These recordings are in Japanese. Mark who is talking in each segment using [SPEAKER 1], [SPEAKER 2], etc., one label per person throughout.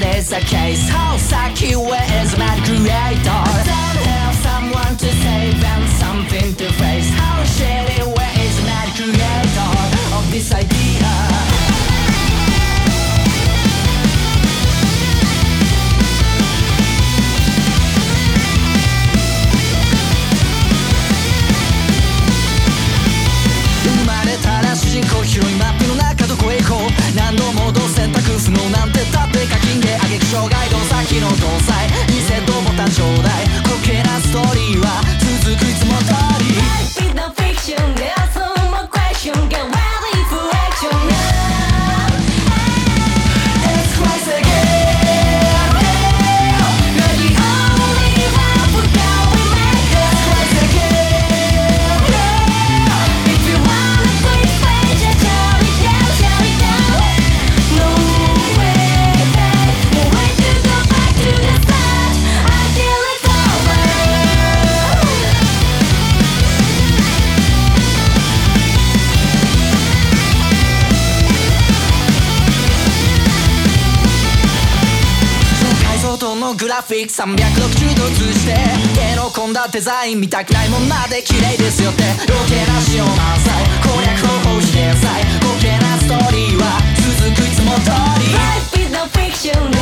[SPEAKER 1] that is the case How Saki is mad creator Don't have someone to save and something to face How shitty way is mad creator of this idea「生まれたら主人公広いマップの中どこへ行こう何度もどう選択不能なんてだって課金で挙げ句障害の先の搭載リセットボタンちょうだい滑稽なストーリー。のグラフィック360度通じて手の込んだデザイン見たくないもんまで綺麗ですよって。余計なしを満載。攻略方法非天才滑稽なストーリーは続くいつも通り。
[SPEAKER 2] Life is no fiction,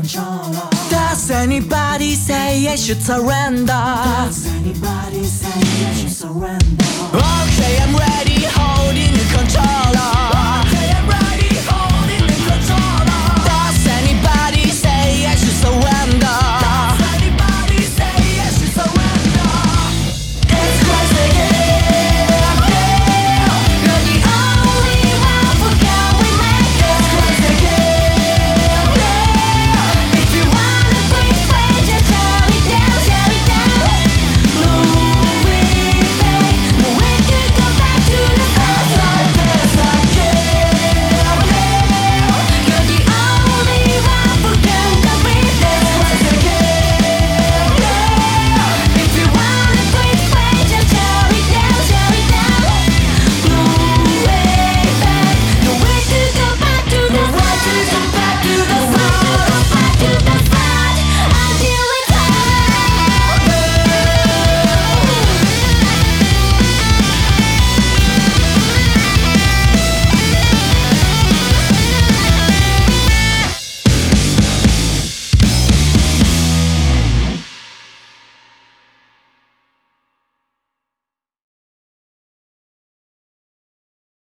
[SPEAKER 1] controller. Does anybody say I should surrender? Does anybody say I should surrender? Oh!